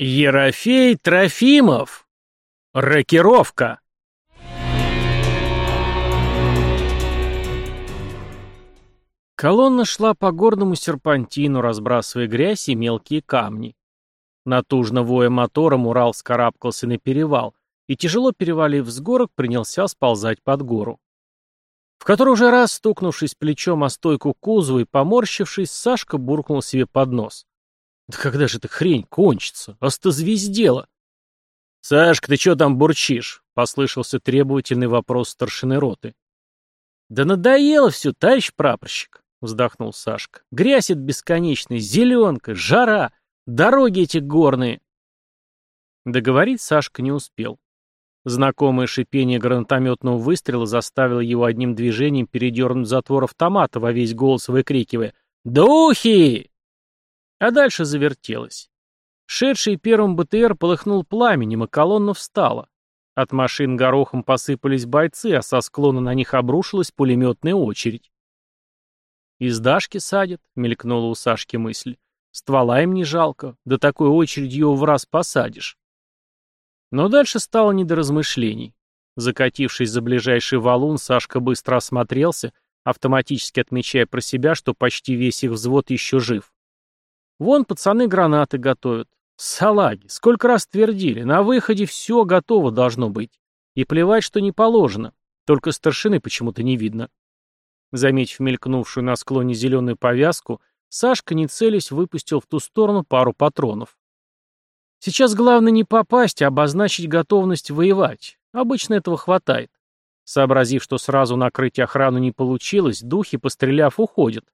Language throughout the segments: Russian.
Ерофей Трофимов. Рокировка. Колонна шла по горному серпантину, разбрасывая грязь и мелкие камни. Натужно воя мотором Урал скарабкался на перевал и, тяжело перевалив с горок, принялся сползать под гору. В который уже раз, стукнувшись плечом о стойку кузова и поморщившись, Сашка буркнул себе под нос. Да когда же эта хрень кончится? Остозвездела. «Сашка, ты что там бурчишь?» — послышался требовательный вопрос старшины роты. «Да надоело все, товарищ прапорщик», — вздохнул Сашка. «Грязь это бесконечная, зеленка, жара, дороги эти горные». Договорить Сашка не успел. Знакомое шипение гранатометного выстрела заставило его одним движением передернуть затвор автомата во весь голос выкрикивая «Духи!» А дальше завертелось. Шедший первым БТР полыхнул пламенем, и колонна встала. От машин горохом посыпались бойцы, а со склона на них обрушилась пулеметная очередь. «Из Дашки садят», — мелькнула у Сашки мысль. «Ствола им не жалко, да такой очередью его в раз посадишь». Но дальше стало не до размышлений. Закатившись за ближайший валун, Сашка быстро осмотрелся, автоматически отмечая про себя, что почти весь их взвод еще жив. Вон пацаны гранаты готовят. Салаги, сколько раз твердили, на выходе все готово должно быть. И плевать, что не положено. Только старшины почему-то не видно. Заметив мелькнувшую на склоне зеленую повязку, Сашка, не целясь, выпустил в ту сторону пару патронов. Сейчас главное не попасть, а обозначить готовность воевать. Обычно этого хватает. Сообразив, что сразу накрыть охрану не получилось, духи, постреляв, уходят.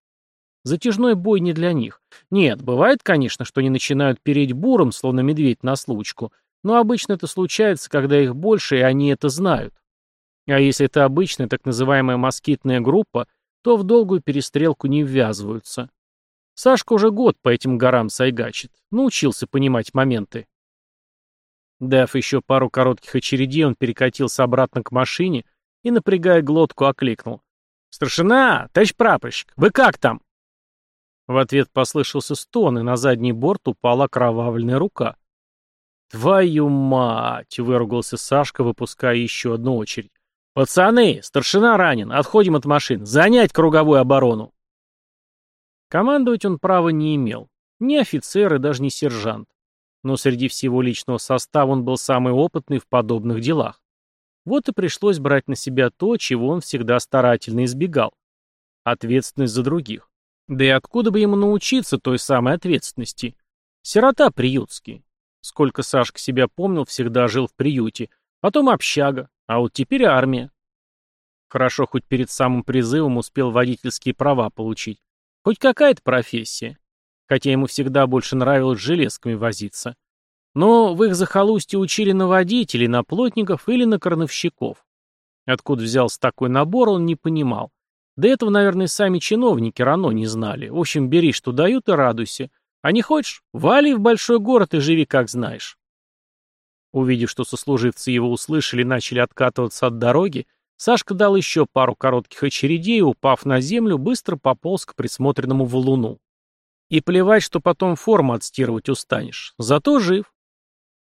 Затяжной бой не для них. Нет, бывает, конечно, что они начинают переть буром, словно медведь на случку, но обычно это случается, когда их больше, и они это знают. А если это обычная так называемая москитная группа, то в долгую перестрелку не ввязываются. Сашка уже год по этим горам сайгачит, научился понимать моменты. Дав еще пару коротких очередей, он перекатился обратно к машине и, напрягая глотку, окликнул. «Старшина! Товарищ прапорщик! Вы как там?» В ответ послышался стон, и на задний борт упала кровавленная рука. «Твою мать!» — выругался Сашка, выпуская еще одну очередь. «Пацаны, старшина ранен, отходим от машин, занять круговую оборону!» Командовать он права не имел. Ни офицер и даже не сержант. Но среди всего личного состава он был самый опытный в подобных делах. Вот и пришлось брать на себя то, чего он всегда старательно избегал. Ответственность за других. Да и откуда бы ему научиться той самой ответственности? Сирота приютский. Сколько Сашка себя помнил, всегда жил в приюте. Потом общага, а вот теперь армия. Хорошо, хоть перед самым призывом успел водительские права получить. Хоть какая-то профессия. Хотя ему всегда больше нравилось железками возиться. Но в их захолустье учили на водителей, на плотников или на крановщиков. Откуда взялся такой набор, он не понимал. До этого, наверное, сами чиновники рано не знали. В общем, бери, что дают, и радуйся. А не хочешь, вали в большой город и живи, как знаешь. Увидев, что сослуживцы его услышали и начали откатываться от дороги, Сашка дал еще пару коротких очередей и, упав на землю, быстро пополз к присмотренному валуну. И плевать, что потом форму отстирывать устанешь. Зато жив.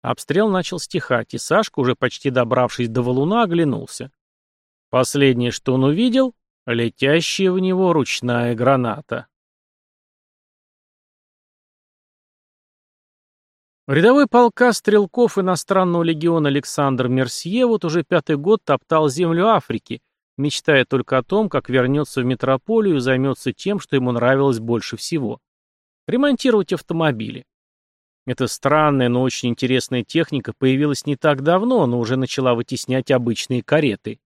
Обстрел начал стихать, и Сашка, уже почти добравшись до валуна, оглянулся. Последнее, что он увидел, Летящая в него ручная граната. Рядовой полка стрелков иностранного легиона Александр Мерсье вот уже пятый год топтал землю Африки, мечтая только о том, как вернется в метрополию и займется тем, что ему нравилось больше всего – ремонтировать автомобили. Эта странная, но очень интересная техника появилась не так давно, но уже начала вытеснять обычные кареты.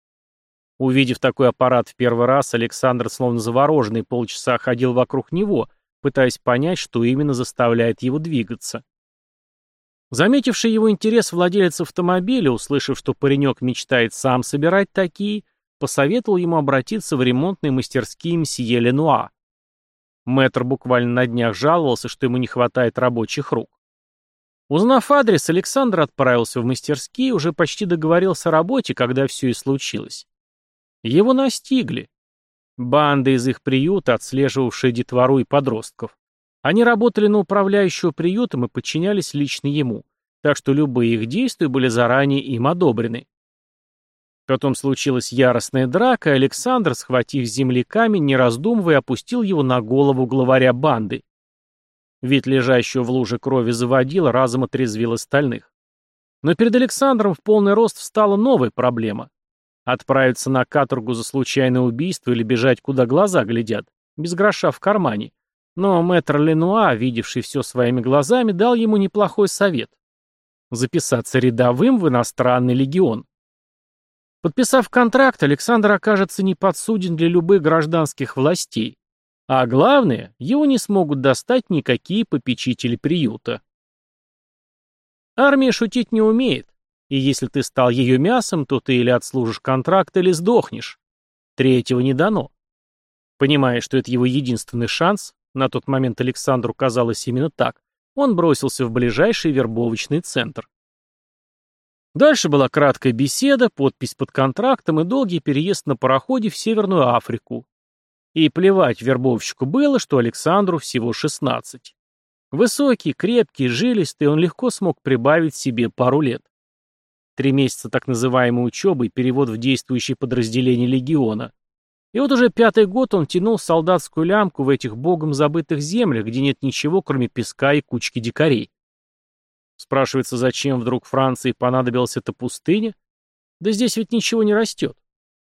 Увидев такой аппарат в первый раз, Александр, словно завороженный, полчаса ходил вокруг него, пытаясь понять, что именно заставляет его двигаться. Заметивший его интерес владелец автомобиля, услышав, что паренек мечтает сам собирать такие, посоветовал ему обратиться в ремонтные мастерские мсье Ленуа. Мэтр буквально на днях жаловался, что ему не хватает рабочих рук. Узнав адрес, Александр отправился в мастерские и уже почти договорился о работе, когда все и случилось. Его настигли. Банда из их приюта, отслеживавшая детвору и подростков. Они работали на управляющего приютом и подчинялись лично ему, так что любые их действия были заранее им одобрены. Потом случилась яростная драка, и Александр, схватив с земли камень, не раздумывая, опустил его на голову главаря банды. Вид лежащего в луже крови заводила, разом отрезвил остальных. Но перед Александром в полный рост встала новая проблема. Отправиться на каторгу за случайное убийство или бежать, куда глаза глядят, без гроша в кармане. Но мэтр Ленуа, видевший все своими глазами, дал ему неплохой совет. Записаться рядовым в иностранный легион. Подписав контракт, Александр окажется неподсуден для любых гражданских властей. А главное, его не смогут достать никакие попечители приюта. Армия шутить не умеет, и если ты стал ее мясом, то ты или отслужишь контракт, или сдохнешь. Третьего не дано. Понимая, что это его единственный шанс, на тот момент Александру казалось именно так, он бросился в ближайший вербовочный центр. Дальше была краткая беседа, подпись под контрактом и долгий переезд на пароходе в Северную Африку, и плевать вербовщику было, что Александру всего 16. Высокий, крепкий, жилистый, он легко смог прибавить себе пару лет. Три месяца так называемой учебы и перевод в действующее подразделение легиона. И вот уже пятый год он тянул солдатскую лямку в этих богом забытых землях, где нет ничего, кроме песка и кучки дикарей. Спрашивается, зачем вдруг Франции понадобилась эта пустыня? Да здесь ведь ничего не растет.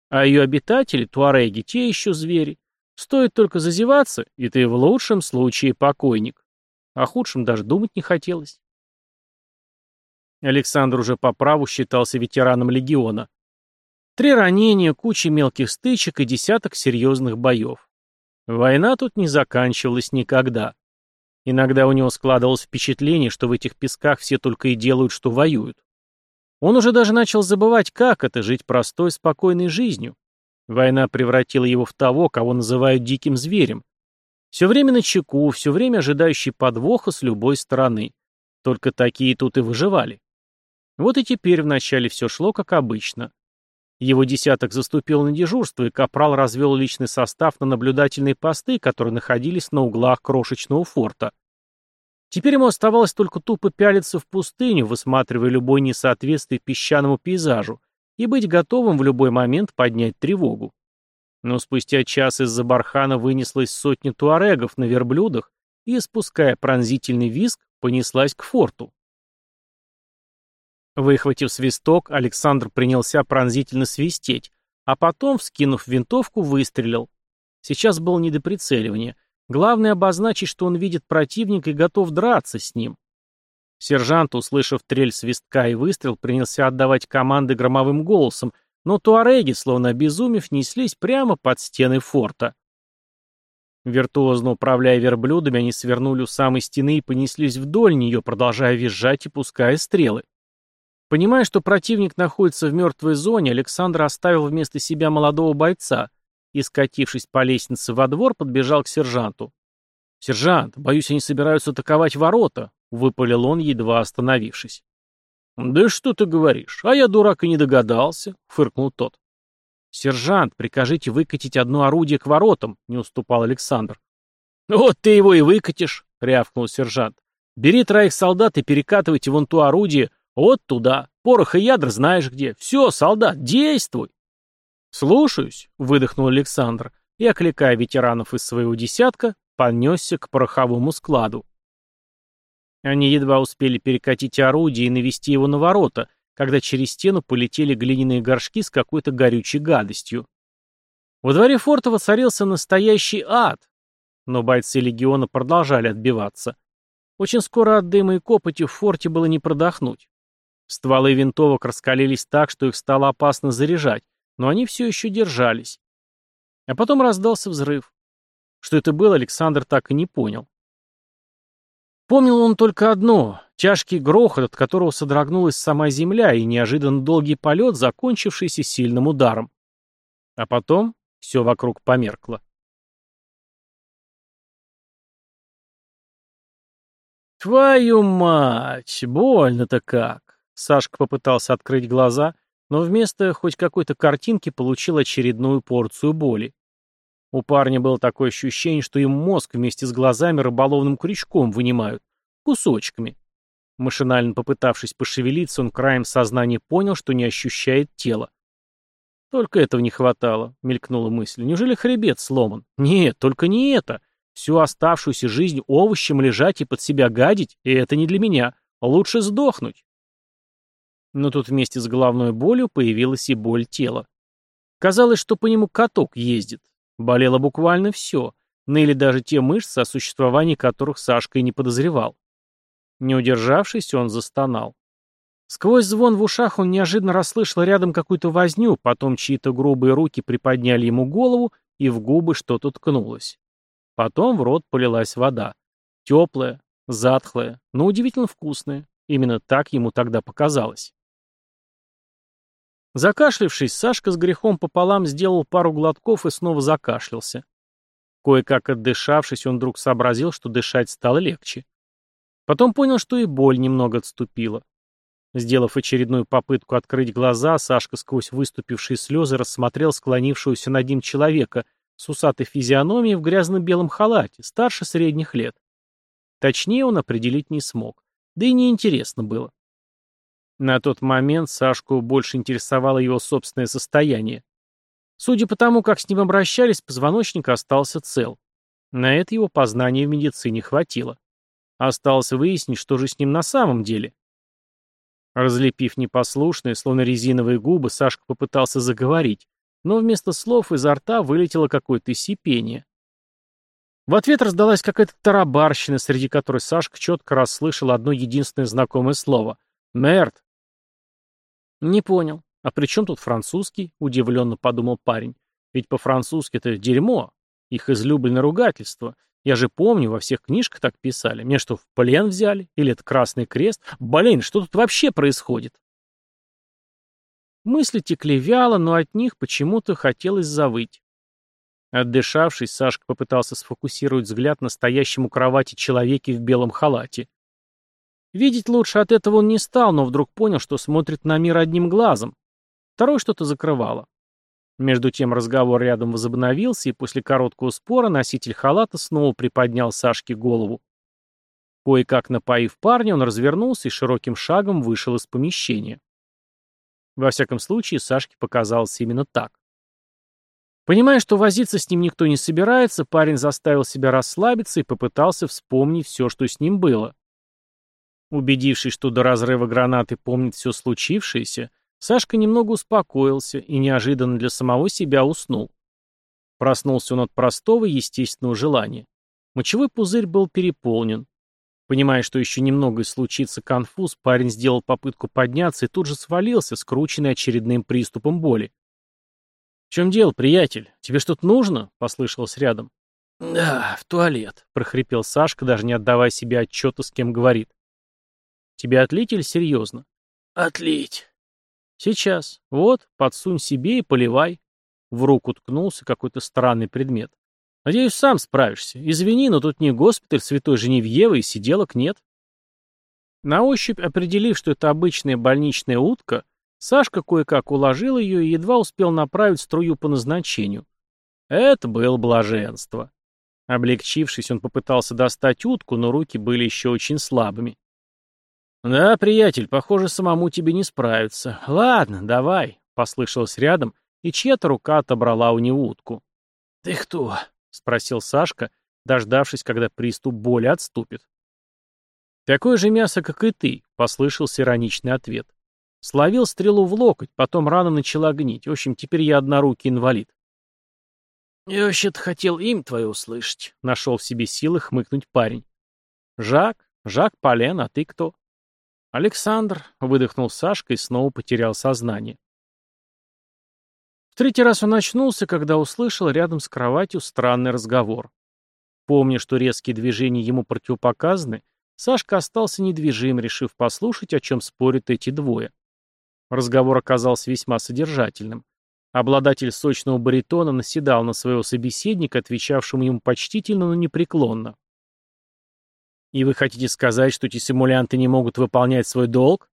А ее обитатели, туареги, те еще звери. Стоит только зазеваться, и ты в лучшем случае покойник. О худшем даже думать не хотелось. Александр уже по праву считался ветераном легиона. Три ранения, куча мелких стычек и десяток серьезных боев. Война тут не заканчивалась никогда. Иногда у него складывалось впечатление, что в этих песках все только и делают, что воюют. Он уже даже начал забывать, как это жить простой, спокойной жизнью. Война превратила его в того, кого называют диким зверем. Все время на чеку, все время ожидающий подвоха с любой стороны. Только такие тут и выживали. Вот и теперь вначале все шло как обычно. Его десяток заступил на дежурство, и Капрал развел личный состав на наблюдательные посты, которые находились на углах крошечного форта. Теперь ему оставалось только тупо пялиться в пустыню, высматривая любое несоответствие песчаному пейзажу, и быть готовым в любой момент поднять тревогу. Но спустя час из-за бархана вынеслась сотня туарегов на верблюдах и, спуская пронзительный визг, понеслась к форту. Выхватив свисток, Александр принялся пронзительно свистеть, а потом, вскинув винтовку, выстрелил. Сейчас было не до прицеливания. Главное обозначить, что он видит противника и готов драться с ним. Сержант, услышав трель свистка и выстрел, принялся отдавать команды громовым голосом, но туареги, словно обезумев, неслись прямо под стены форта. Виртуозно управляя верблюдами, они свернули у самой стены и понеслись вдоль нее, продолжая визжать и пуская стрелы. Понимая, что противник находится в мертвой зоне, Александр оставил вместо себя молодого бойца и, скатившись по лестнице во двор, подбежал к сержанту. «Сержант, боюсь, они собираются атаковать ворота», — выпалил он, едва остановившись. «Да что ты говоришь? А я, дурак, и не догадался», — фыркнул тот. «Сержант, прикажите выкатить одно орудие к воротам», — не уступал Александр. «Вот ты его и выкатишь», — рявкнул сержант. «Бери троих солдат и перекатывайте вон то орудие вот туда. Порох и ядра знаешь где. Все, солдат, действуй!» «Слушаюсь», — выдохнул Александр, и, окликая ветеранов из своего десятка, понесся к пороховому складу. Они едва успели перекатить орудие и навести его на ворота, когда через стену полетели глиняные горшки с какой-то горючей гадостью. Во дворе форта воцарился настоящий ад, но бойцы легиона продолжали отбиваться. Очень скоро от дыма и копоти в форте было не продохнуть. Стволы винтовок раскалились так, что их стало опасно заряжать, но они все еще держались. А потом раздался взрыв. Что это было, Александр так и не понял. Помнил он только одно — тяжкий грохот, от которого содрогнулась сама земля, и неожиданно долгий полет, закончившийся сильным ударом. А потом все вокруг померкло. «Твою мать! Больно-то как!» Сашка попытался открыть глаза, но вместо хоть какой-то картинки получил очередную порцию боли. У парня было такое ощущение, что им мозг вместе с глазами рыболовным крючком вынимают. Кусочками. Машинально попытавшись пошевелиться, он краем сознания понял, что не ощущает тело. «Только этого не хватало», — мелькнула мысль. «Неужели хребет сломан?» «Нет, только не это. Всю оставшуюся жизнь овощем лежать и под себя гадить, и это не для меня. Лучше сдохнуть». Но тут вместе с головной болью появилась и боль тела. Казалось, что по нему каток ездит. Болело буквально все. Ныли даже те мышцы, о существовании которых Сашка и не подозревал. Не удержавшись, он застонал. Сквозь звон в ушах он неожиданно расслышал рядом какую-то возню, потом чьи-то грубые руки приподняли ему голову, и в губы что-то ткнулось. Потом в рот полилась вода. Теплая, затхлая, но удивительно вкусная. Именно так ему тогда показалось. Закашлившись, Сашка с грехом пополам сделал пару глотков и снова закашлялся. Кое-как отдышавшись, он вдруг сообразил, что дышать стало легче. Потом понял, что и боль немного отступила. Сделав очередную попытку открыть глаза, Сашка сквозь выступившие слезы рассмотрел склонившегося над ним человека с усатой физиономией в грязно-белом халате, старше средних лет. Точнее он определить не смог. Да и неинтересно было. На тот момент Сашку больше интересовало его собственное состояние. Судя по тому, как с ним обращались, позвоночник остался цел. На это его познания в медицине хватило. Осталось выяснить, что же с ним на самом деле. Разлепив непослушные, словно резиновые губы, Сашка попытался заговорить, но вместо слов изо рта вылетело какое-то сипение. В ответ раздалась какая-то тарабарщина, среди которой Сашка четко расслышал одно единственное знакомое слово — «Мерт». «Не понял. А при чем тут французский?» — удивленно подумал парень. «Ведь по-французски это дерьмо, их излюбленное ругательство. Я же помню, во всех книжках так писали. Меня что, в плен взяли? Или это Красный Крест? Блин, что тут вообще происходит? Мысли текли вяло, но от них почему-то хотелось завыть. Отдышавшись, Сашка попытался сфокусировать взгляд на стоящем у кровати человеке в белом халате. Видеть лучше от этого он не стал, но вдруг понял, что смотрит на мир одним глазом. Второй что-то закрывало. Между тем разговор рядом возобновился, и после короткого спора носитель халата снова приподнял Сашке голову. Кое-как напоив парня, он развернулся и широким шагом вышел из помещения. Во всяком случае, Сашке показалось именно так. Понимая, что возиться с ним никто не собирается, парень заставил себя расслабиться и попытался вспомнить все, что с ним было. Убедившись, что до разрыва гранаты помнит все случившееся, Сашка немного успокоился и неожиданно для самого себя уснул. Проснулся он от простого естественного желания. Мочевой пузырь был переполнен. Понимая, что еще немного и случится конфуз, парень сделал попытку подняться и тут же свалился, скрученный очередным приступом боли. «В чем дело, приятель? Тебе что-то нужно?» — послышалось рядом. «Да, в туалет», — прохрипел Сашка, даже не отдавая себе отчета, с кем говорит. «Тебе отлить или серьезно?» «Отлить». «Сейчас. Вот, подсунь себе и поливай». В руку ткнулся какой-то странный предмет. «Надеюсь, сам справишься. Извини, но тут не госпиталь Святой Женевьевы и сиделок нет». На ощупь, определив, что это обычная больничная утка, Сашка кое-как уложил ее и едва успел направить струю по назначению. Это было блаженство. Облегчившись, он попытался достать утку, но руки были еще очень слабыми. «Да, приятель, похоже, самому тебе не справиться. Ладно, давай», — послышалось рядом, и чья-то рука отобрала у него утку. «Ты кто?» — спросил Сашка, дождавшись, когда приступ боли отступит. «Такое же мясо, как и ты», — послышался ироничный ответ. Словил стрелу в локоть, потом рана начала гнить. В общем, теперь я однорукий инвалид. «Я вообще-то хотел им твое услышать», — нашел в себе силы хмыкнуть парень. «Жак? Жак Полен, а ты кто?» «Александр», — выдохнул Сашка и снова потерял сознание. В третий раз он очнулся, когда услышал рядом с кроватью странный разговор. Помня, что резкие движения ему противопоказаны, Сашка остался недвижим, решив послушать, о чем спорят эти двое. Разговор оказался весьма содержательным. Обладатель сочного баритона наседал на своего собеседника, отвечавшему ему почтительно, но непреклонно. И вы хотите сказать, что эти симулянты не могут выполнять свой долг?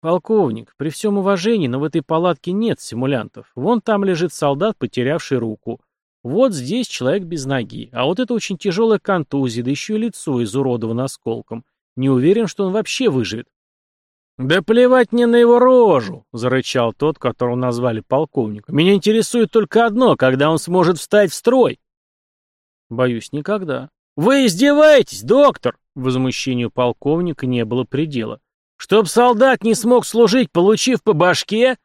Полковник, при всем уважении, но в этой палатке нет симулянтов. Вон там лежит солдат, потерявший руку. Вот здесь человек без ноги, а вот это очень тяжелая контузия, да еще и лицо изуродовано осколком. Не уверен, что он вообще выживет. «Да плевать мне на его рожу!» — зарычал тот, которого назвали полковником. «Меня интересует только одно, когда он сможет встать в строй». «Боюсь, никогда». «Вы издеваетесь, доктор!» Возмущению полковника не было предела. «Чтоб солдат не смог служить, получив по башке?»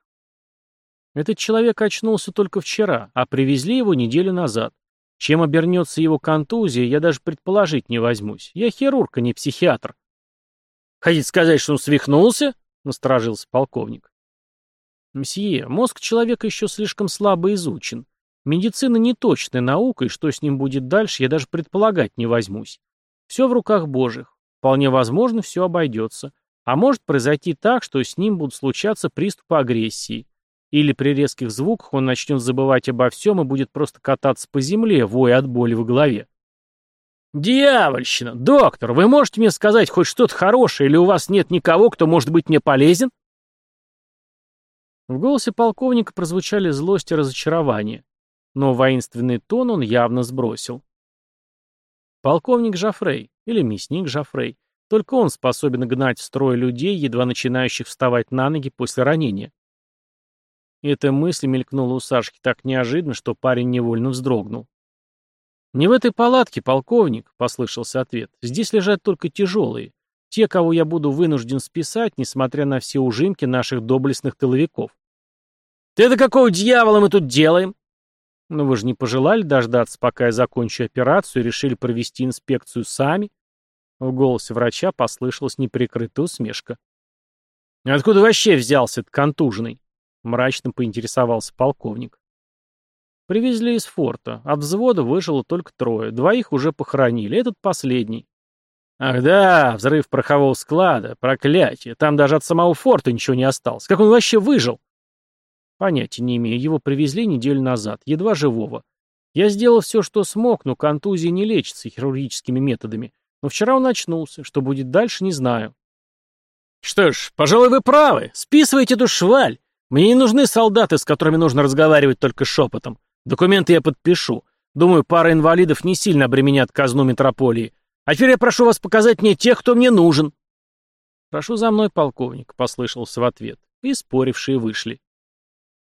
Этот человек очнулся только вчера, а привезли его неделю назад. Чем обернется его контузия, я даже предположить не возьмусь. Я хирург, а не психиатр. «Хотите сказать, что он свихнулся?» — насторожился полковник. «Мсье, мозг человека еще слишком слабо изучен. Медицина не точная наука, и что с ним будет дальше, я даже предполагать не возьмусь. Все в руках Божьих. Вполне возможно, все обойдется. А может произойти так, что с ним будут случаться приступы агрессии. Или при резких звуках он начнет забывать обо всем и будет просто кататься по земле, воя от боли в голове. «Дьявольщина! Доктор, вы можете мне сказать хоть что-то хорошее, или у вас нет никого, кто может быть мне полезен?» В голосе полковника прозвучали злость и разочарование, но воинственный тон он явно сбросил. Полковник Жафрей, или мясник Жафрей, только он способен гнать в строй людей, едва начинающих вставать на ноги после ранения. Эта мысль мелькнула у Сашки так неожиданно, что парень невольно вздрогнул. «Не в этой палатке, полковник», — послышался ответ. «Здесь лежат только тяжелые. Те, кого я буду вынужден списать, несмотря на все ужимки наших доблестных тыловиков». «Ты это какого дьявола мы тут делаем?» «Но вы же не пожелали дождаться, пока я закончу операцию, и решили провести инспекцию сами?» В голосе врача послышалась неприкрытая усмешка. «Откуда вообще взялся этот контуженный?» Мрачно поинтересовался полковник. Привезли из форта. От взвода выжило только трое. Двоих уже похоронили. Этот последний. Ах да, взрыв порохового склада. Проклятие. Там даже от самого форта ничего не осталось. Как он вообще выжил? Понятия не имею. Его привезли неделю назад. Едва живого. Я сделал все, что смог, но контузия не лечится хирургическими методами. Но вчера он очнулся. Что будет дальше, не знаю. Что ж, пожалуй, вы правы. Списывайте эту шваль. Мне не нужны солдаты, с которыми нужно разговаривать только шепотом. Документы я подпишу. Думаю, пара инвалидов не сильно обременят казну метрополии. А теперь я прошу вас показать мне тех, кто мне нужен. Прошу за мной, полковник, послышался в ответ. И спорившие вышли.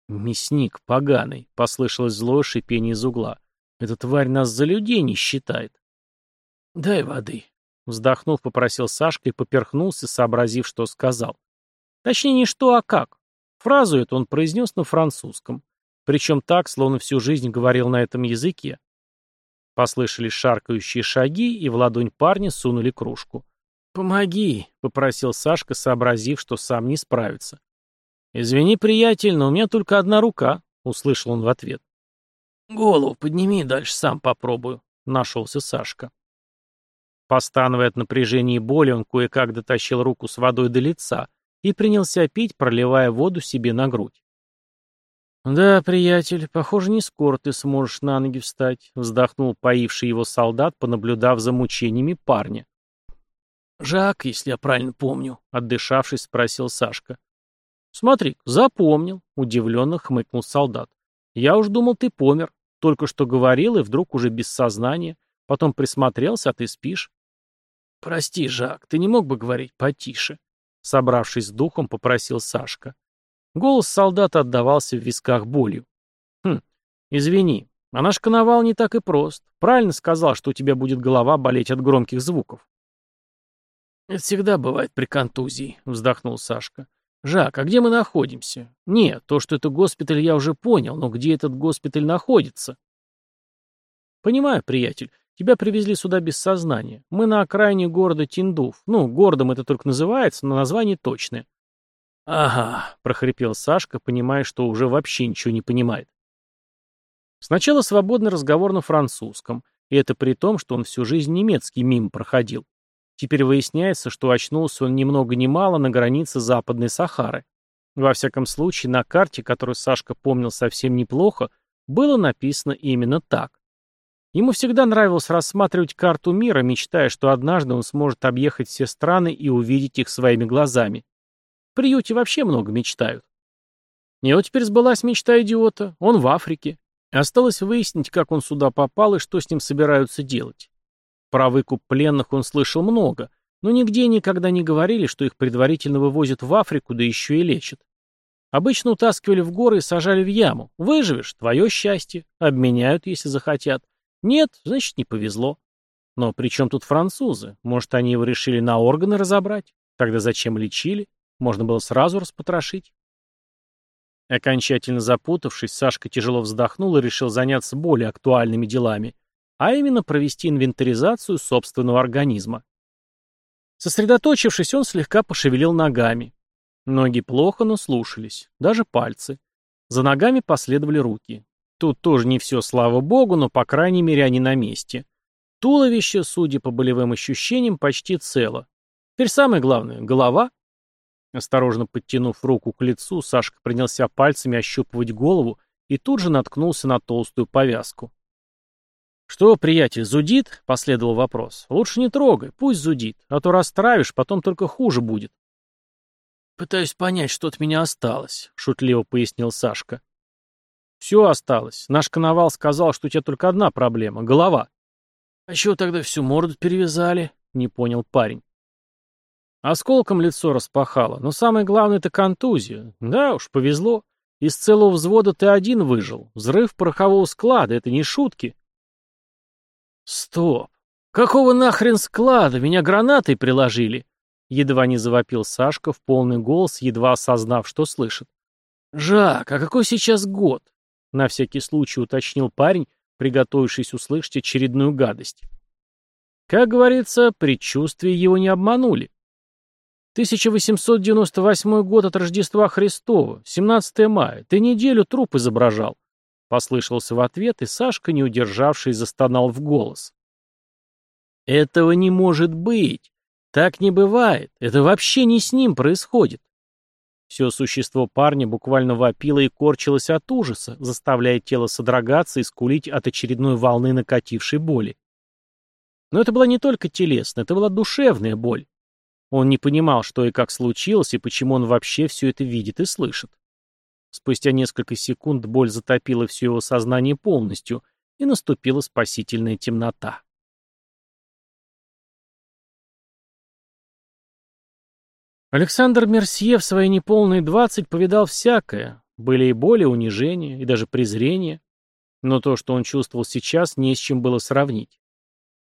Мясник поганый, послышалось злое шипение из угла. Эта тварь нас за людей не считает. Дай воды. Вздохнув, попросил Сашка и поперхнулся, сообразив, что сказал. Точнее, не что, а как. Фразу эту он произнес на французском. Причем так, словно всю жизнь говорил на этом языке. Послышались шаркающие шаги, и в ладонь парня сунули кружку. «Помоги», — попросил Сашка, сообразив, что сам не справится. «Извини, приятель, но у меня только одна рука», — услышал он в ответ. «Голову подними, дальше сам попробую», — нашелся Сашка. Постановая от напряжения и боли, он кое-как дотащил руку с водой до лица, и принялся пить, проливая воду себе на грудь. «Да, приятель, похоже, не скоро ты сможешь на ноги встать», — вздохнул поивший его солдат, понаблюдав за мучениями парня. «Жак, если я правильно помню», — отдышавшись, спросил Сашка. «Смотри, запомнил», — удивленно хмыкнул солдат. «Я уж думал, ты помер. Только что говорил, и вдруг уже без сознания. Потом присмотрелся, а ты спишь». «Прости, Жак, ты не мог бы говорить потише?» Собравшись с духом, попросил Сашка. Голос солдата отдавался в висках болью. «Хм, извини, а наш коновал не так и прост. Правильно сказал, что у тебя будет голова болеть от громких звуков». «Это всегда бывает при контузии», — вздохнул Сашка. «Жак, а где мы находимся? Нет, то, что это госпиталь, я уже понял, но где этот госпиталь находится?» «Понимаю, приятель. Тебя привезли сюда без сознания. Мы на окраине города Тиндуф. Ну, городом это только называется, но название точное. «Ага», — прохрипел Сашка, понимая, что уже вообще ничего не понимает. Сначала свободный разговор на французском, и это при том, что он всю жизнь немецкий мимо проходил. Теперь выясняется, что очнулся он ни много ни мало на границе Западной Сахары. Во всяком случае, на карте, которую Сашка помнил совсем неплохо, было написано именно так. Ему всегда нравилось рассматривать карту мира, мечтая, что однажды он сможет объехать все страны и увидеть их своими глазами. В приюте вообще много мечтают. И вот теперь сбылась мечта идиота. Он в Африке. Осталось выяснить, как он сюда попал и что с ним собираются делать. Про выкуп пленных он слышал много, но нигде никогда не говорили, что их предварительно вывозят в Африку, да еще и лечат. Обычно утаскивали в горы и сажали в яму. Выживешь — твое счастье. Обменяют, если захотят. Нет, значит, не повезло. Но при чем тут французы? Может, они его решили на органы разобрать? Тогда зачем лечили? Можно было сразу распотрошить. Окончательно запутавшись, Сашка тяжело вздохнул и решил заняться более актуальными делами, а именно провести инвентаризацию собственного организма. Сосредоточившись, он слегка пошевелил ногами. Ноги плохо, но слушались, даже пальцы. За ногами последовали руки. Тут тоже не все, слава богу, но, по крайней мере, они на месте. Туловище, судя по болевым ощущениям, почти цело. Теперь самое главное — голова Осторожно подтянув руку к лицу, Сашка принялся пальцами ощупывать голову и тут же наткнулся на толстую повязку. «Что, приятель, зудит?» — последовал вопрос. «Лучше не трогай, пусть зудит, а то расстраиваешь, потом только хуже будет». «Пытаюсь понять, что от меня осталось», — шутливо пояснил Сашка. «Все осталось. Наш коновал сказал, что у тебя только одна проблема — голова». «А чего тогда всю морду перевязали?» — не понял парень. Осколком лицо распахало, но самое главное — это контузия. Да уж, повезло. Из целого взвода ты один выжил. Взрыв порохового склада — это не шутки. Стоп! Какого нахрен склада? Меня гранатой приложили. Едва не завопил Сашка в полный голос, едва осознав, что слышит. «Жак, а какой сейчас год?» — на всякий случай уточнил парень, приготовившись услышать очередную гадость. Как говорится, предчувствия его не обманули. 1898 год от Рождества Христова, 17 мая. Ты неделю труп изображал. Послышался в ответ, и Сашка, не удержавшись, застонал в голос. Этого не может быть. Так не бывает. Это вообще не с ним происходит. Все существо парня буквально вопило и корчилось от ужаса, заставляя тело содрогаться и скулить от очередной волны накатившей боли. Но это была не только телесная, это была душевная боль. Он не понимал, что и как случилось, и почему он вообще все это видит и слышит. Спустя несколько секунд боль затопила все его сознание полностью, и наступила спасительная темнота. Александр Мерсье в свои неполные двадцать повидал всякое. Были и боли, унижения, и даже презрение. Но то, что он чувствовал сейчас, не с чем было сравнить.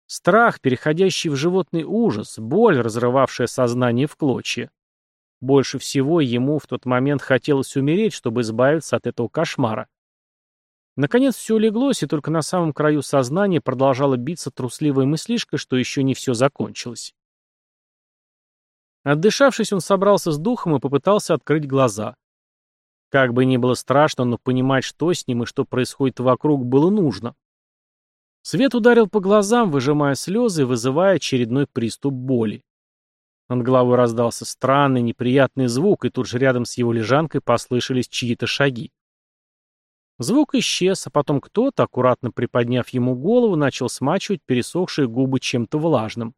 Страх, переходящий в животный ужас, боль, разрывавшая сознание в клочья. Больше всего ему в тот момент хотелось умереть, чтобы избавиться от этого кошмара. Наконец все улеглось, и только на самом краю сознания продолжала биться трусливая мыслишка, что еще не все закончилось. Отдышавшись, он собрался с духом и попытался открыть глаза. Как бы ни было страшно, но понимать, что с ним и что происходит вокруг, было нужно. Свет ударил по глазам, выжимая слезы и вызывая очередной приступ боли. Над головой раздался странный, неприятный звук, и тут же рядом с его лежанкой послышались чьи-то шаги. Звук исчез, а потом кто-то, аккуратно приподняв ему голову, начал смачивать пересохшие губы чем-то влажным.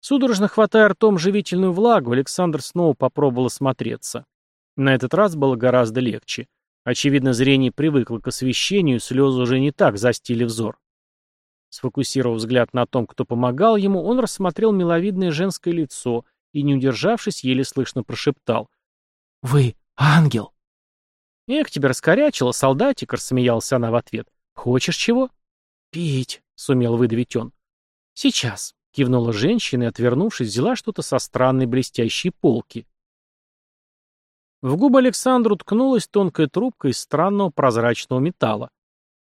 Судорожно хватая ртом живительную влагу, Александр снова попробовал осмотреться. На этот раз было гораздо легче. Очевидно, зрение привыкло к освещению, слезы уже не так застили взор. Сфокусировав взгляд на том, кто помогал ему, он рассмотрел миловидное женское лицо и, не удержавшись, еле слышно прошептал. «Вы ангел!» «Эх, тебя раскорячило, солдатик!» — рассмеялся она в ответ. «Хочешь чего?» «Пить!» — сумел выдавить он. «Сейчас!» — кивнула женщина и, отвернувшись, взяла что-то со странной блестящей полки. В губы Александру ткнулась тонкая трубка из странного прозрачного металла.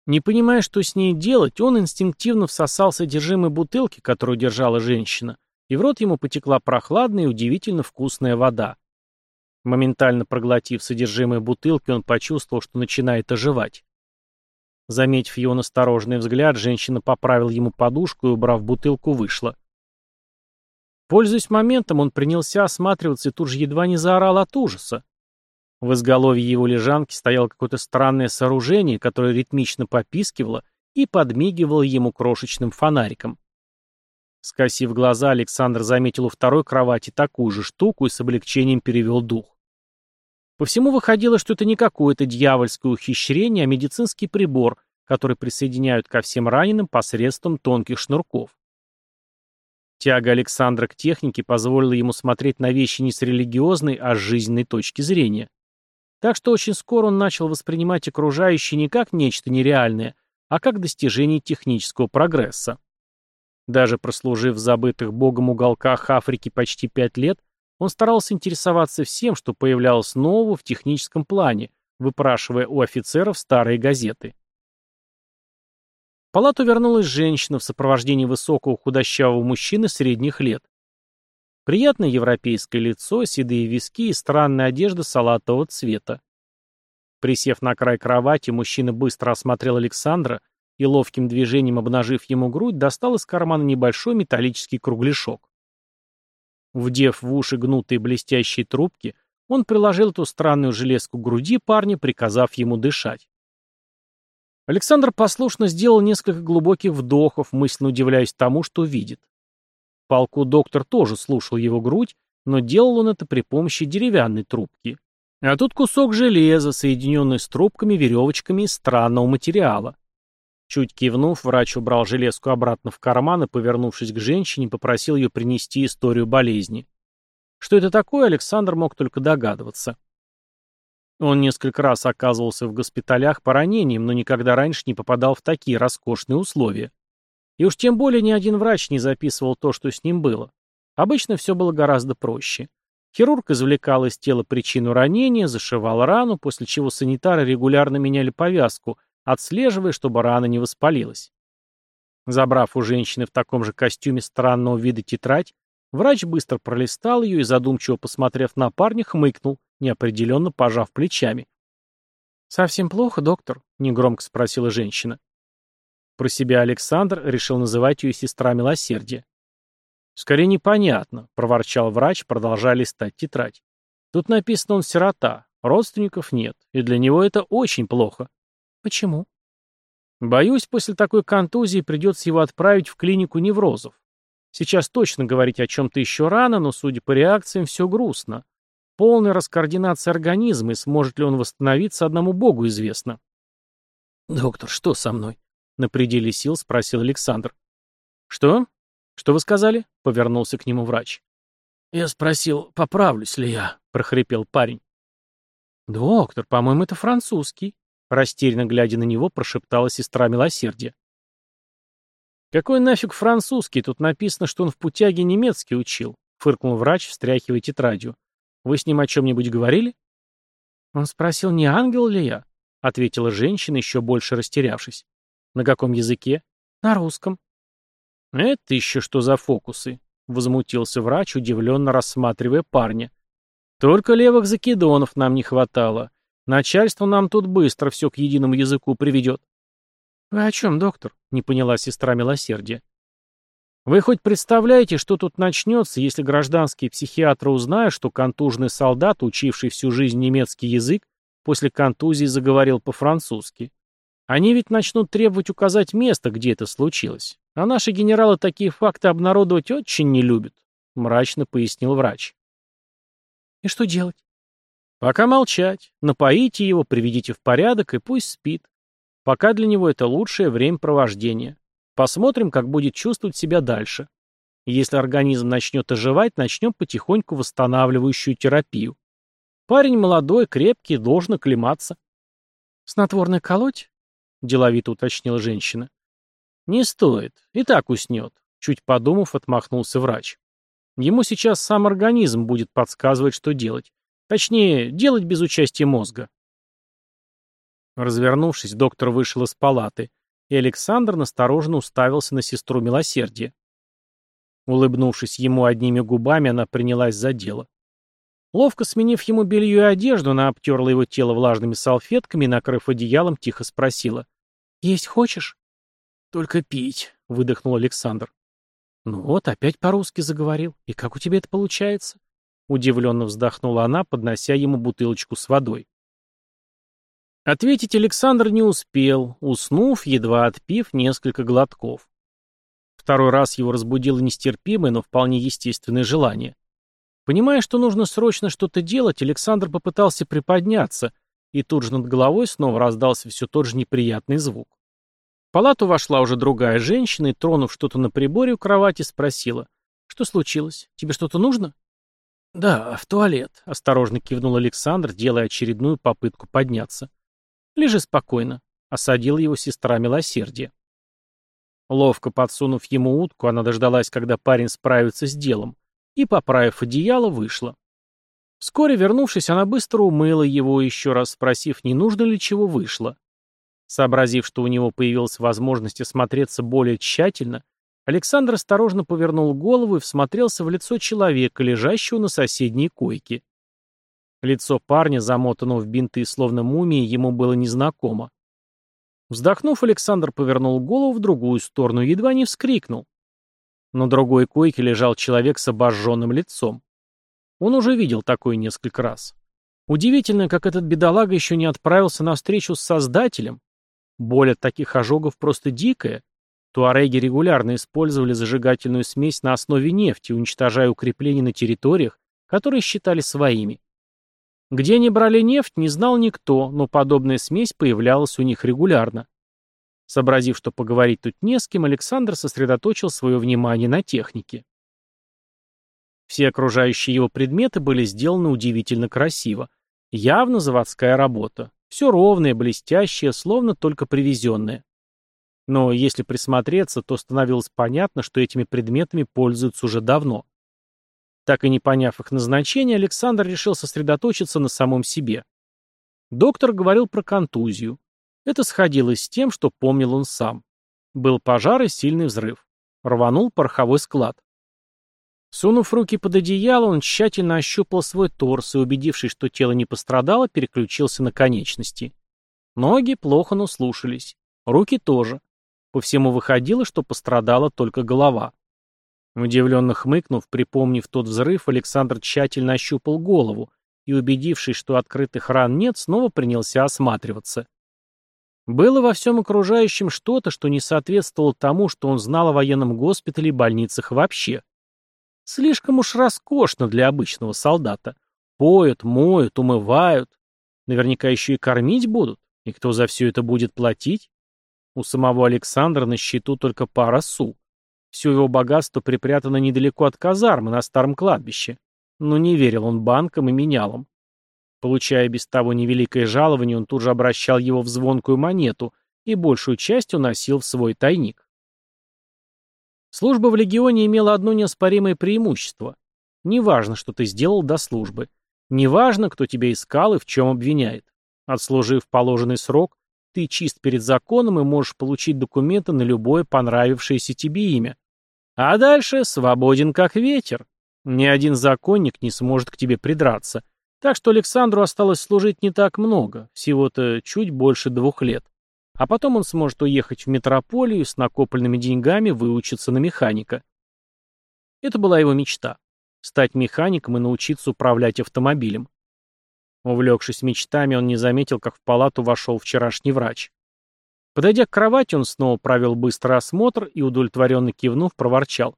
Не понимая, что с ней делать, он инстинктивно всосал содержимое бутылки, которую держала женщина, и в рот ему потекла прохладная и удивительно вкусная вода. Моментально проглотив содержимое бутылки, он почувствовал, что начинает оживать. Заметив его настороженный взгляд, женщина поправила ему подушку и, убрав бутылку, вышла. Пользуясь моментом, он принялся осматриваться и тут же едва не заорал от ужаса. В изголовье его лежанки стояло какое-то странное сооружение, которое ритмично попискивало и подмигивало ему крошечным фонариком. Скосив глаза, Александр заметил у второй кровати такую же штуку и с облегчением перевел дух. По всему выходило, что это не какое-то дьявольское ухищрение, а медицинский прибор, который присоединяют ко всем раненым посредством тонких шнурков. Тяга Александра к технике позволила ему смотреть на вещи не с религиозной, а с жизненной точки зрения. Так что очень скоро он начал воспринимать окружающее не как нечто нереальное, а как достижение технического прогресса. Даже прослужив в забытых богом уголках Африки почти пять лет, он старался интересоваться всем, что появлялось нового в техническом плане, выпрашивая у офицеров старые газеты. В палату вернулась женщина в сопровождении высокого худощавого мужчины средних лет. Приятное европейское лицо, седые виски и странная одежда салатового цвета. Присев на край кровати, мужчина быстро осмотрел Александра и, ловким движением обнажив ему грудь, достал из кармана небольшой металлический кругляшок. Вдев в уши гнутые блестящие трубки, он приложил эту странную железку к груди парня, приказав ему дышать. Александр послушно сделал несколько глубоких вдохов, мысленно удивляясь тому, что видит. Полку доктор тоже слушал его грудь, но делал он это при помощи деревянной трубки. А тут кусок железа, соединенный с трубками, веревочками из странного материала. Чуть кивнув, врач убрал железку обратно в карман и, повернувшись к женщине, попросил ее принести историю болезни. Что это такое, Александр мог только догадываться. Он несколько раз оказывался в госпиталях по ранениям, но никогда раньше не попадал в такие роскошные условия. И уж тем более ни один врач не записывал то, что с ним было. Обычно все было гораздо проще. Хирург извлекал из тела причину ранения, зашивал рану, после чего санитары регулярно меняли повязку, отслеживая, чтобы рана не воспалилась. Забрав у женщины в таком же костюме странного вида тетрадь, врач быстро пролистал ее и, задумчиво посмотрев на парня, хмыкнул, неопределенно пожав плечами. «Совсем плохо, доктор?» — негромко спросила женщина. Про себя Александр решил называть ее сестра милосердия. «Скорее непонятно», — проворчал врач, продолжая листать тетрадь. «Тут написано, он сирота, родственников нет, и для него это очень плохо». Почему? Боюсь, после такой контузии придется его отправить в клинику неврозов. Сейчас точно говорить о чем-то еще рано, но, судя по реакциям, все грустно. Полная раскоординация организма, и сможет ли он восстановиться, одному богу известно. «Доктор, что со мной?» — на пределе сил спросил Александр. «Что? Что вы сказали?» — повернулся к нему врач. «Я спросил, поправлюсь ли я?» — прохрипел парень. «Доктор, по-моему, это французский», Растерянно глядя на него, прошептала сестра милосердия. «Какой нафиг французский? Тут написано, что он в путяге немецкий учил», — фыркнул врач, встряхивая тетрадью. «Вы с ним о чем-нибудь говорили?» «Он спросил, не ангел ли я?» — ответила женщина, еще больше растерявшись. «На каком языке?» «На русском». «Это еще что за фокусы?» — возмутился врач, удивленно рассматривая парня. «Только левых закидонов нам не хватало. Начальство нам тут быстро все к единому языку приведет. «Вы о чем, доктор?» — не поняла сестра милосердия. «Вы хоть представляете, что тут начнется, если гражданские психиатры узнают, что контужный солдат, учивший всю жизнь немецкий язык, после контузии заговорил по-французски? Они ведь начнут требовать указать место, где это случилось. А наши генералы такие факты обнародовать очень не любят», — мрачно пояснил врач. «И что делать?» Пока молчать. Напоите его, приведите в порядок и пусть спит. Пока для него это лучшее времяпровождение. Посмотрим, как будет чувствовать себя дальше. Если организм начнет оживать, начнем потихоньку восстанавливающую терапию. Парень молодой, крепкий, должен оклематься. «Снотворное колоть?» — деловито уточнила женщина. «Не стоит. И так уснет», — чуть подумав, отмахнулся врач. «Ему сейчас сам организм будет подсказывать, что делать. Точнее, делать без участия мозга. Развернувшись, доктор вышел из палаты, и Александр настороженно уставился на сестру милосердия. Улыбнувшись ему одними губами, она принялась за дело. Ловко сменив ему белье и одежду, она обтерла его тело влажными салфетками и, накрыв одеялом, тихо спросила. «Есть хочешь?» «Только пить», — выдохнул Александр. «Ну вот, опять по-русски заговорил. И как у тебя это получается?» Удивленно вздохнула она, поднося ему бутылочку с водой. Ответить Александр не успел, уснув, едва отпив несколько глотков. Второй раз его разбудило нестерпимое, но вполне естественное желание. Понимая, что нужно срочно что-то делать, Александр попытался приподняться, и тут же над головой снова раздался все тот же неприятный звук. В палату вошла уже другая женщина и, тронув что-то на приборе у кровати, спросила. «Что случилось? Тебе что-то нужно?» «Да, в туалет», — осторожно кивнул Александр, делая очередную попытку подняться. «Лежи спокойно», — осадила его сестра милосердия. Ловко подсунув ему утку, она дождалась, когда парень справится с делом, и, поправив одеяло, вышла. Вскоре, вернувшись, она быстро умыла его, еще раз спросив, не нужно ли чего вышло. Сообразив, что у него появилась возможность осмотреться более тщательно, Александр осторожно повернул голову и всмотрелся в лицо человека, лежащего на соседней койке. Лицо парня, замотанного в бинты словно мумии, ему было незнакомо. Вздохнув, Александр повернул голову в другую сторону и едва не вскрикнул. На другой койке лежал человек с обожженным лицом. Он уже видел такое несколько раз. Удивительно, как этот бедолага еще не отправился на встречу с Создателем. Боль от таких ожогов просто дикая. Туареги регулярно использовали зажигательную смесь на основе нефти, уничтожая укрепления на территориях, которые считали своими. Где они брали нефть, не знал никто, но подобная смесь появлялась у них регулярно. Сообразив, что поговорить тут не с кем, Александр сосредоточил свое внимание на технике. Все окружающие его предметы были сделаны удивительно красиво. Явно заводская работа. Все ровное, блестящее, словно только привезенное. Но если присмотреться, то становилось понятно, что этими предметами пользуются уже давно. Так и не поняв их назначения, Александр решил сосредоточиться на самом себе. Доктор говорил про контузию. Это сходилось с тем, что помнил он сам. Был пожар и сильный взрыв. Рванул пороховой склад. Сунув руки под одеяло, он тщательно ощупал свой торс и, убедившись, что тело не пострадало, переключился на конечности. Ноги плохо, но слушались. Руки тоже. По всему выходило, что пострадала только голова. Удивленно хмыкнув, припомнив тот взрыв, Александр тщательно ощупал голову и, убедившись, что открытых ран нет, снова принялся осматриваться. Было во всем окружающем что-то, что не соответствовало тому, что он знал о военном госпитале и больницах вообще. Слишком уж роскошно для обычного солдата. Поют, моют, умывают. Наверняка еще и кормить будут. И кто за все это будет платить? У самого Александра на счету только пара су. Все его богатство припрятано недалеко от казармы, на старом кладбище. Но не верил он банкам и менялам. Получая без того невеликое жалование, он тут же обращал его в звонкую монету и большую часть уносил в свой тайник. Служба в легионе имела одно неоспоримое преимущество. Неважно, что ты сделал до службы. Неважно, кто тебя искал и в чем обвиняет. Отслужив положенный срок, ты чист перед законом и можешь получить документы на любое понравившееся тебе имя. А дальше свободен как ветер. Ни один законник не сможет к тебе придраться. Так что Александру осталось служить не так много, всего-то чуть больше двух лет. А потом он сможет уехать в метрополию и с накопленными деньгами выучиться на механика. Это была его мечта — стать механиком и научиться управлять автомобилем. Увлекшись мечтами, он не заметил, как в палату вошел вчерашний врач. Подойдя к кровати, он снова провел быстрый осмотр и, удовлетворенно кивнув, проворчал.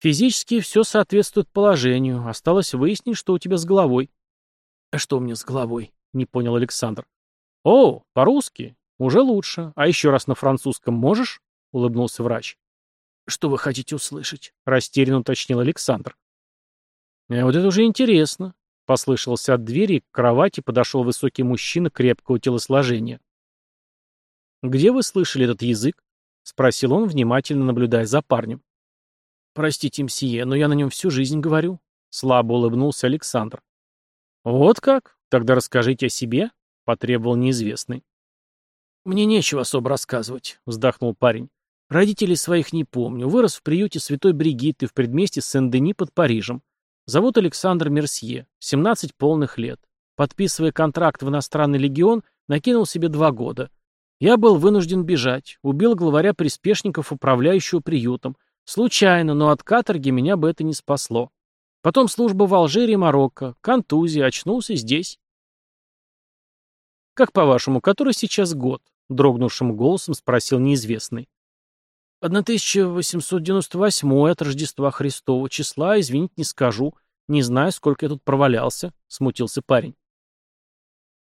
Физически все соответствует положению. Осталось выяснить, что у тебя с головой. А что у меня с головой? Не понял Александр. О, по-русски. Уже лучше. А еще раз на французском можешь? Улыбнулся врач. Что вы хотите услышать? Растерянно уточнил Александр. А вот это уже интересно. Послышался от двери, к кровати подошел высокий мужчина крепкого телосложения. «Где вы слышали этот язык?» — спросил он, внимательно наблюдая за парнем. «Простите, мсье, но я на нем всю жизнь говорю», — слабо улыбнулся Александр. «Вот как? Тогда расскажите о себе», — потребовал неизвестный. «Мне нечего особо рассказывать», — вздохнул парень. «Родителей своих не помню. Вырос в приюте Святой Бригитты в предместе Сен-Дени под Парижем. Зовут Александр Мерсье, 17 полных лет. Подписывая контракт в иностранный легион, накинул себе два года. Я был вынужден бежать, убил главаря приспешников, управляющего приютом, Случайно, но от каторги меня бы это не спасло. Потом служба в Алжире и Марокко, контузия, очнулся здесь. «Как по-вашему, который сейчас год?» — дрогнувшим голосом спросил неизвестный. 1898 от Рождества Христова числа, извините, не скажу. Не знаю, сколько я тут провалялся», — смутился парень.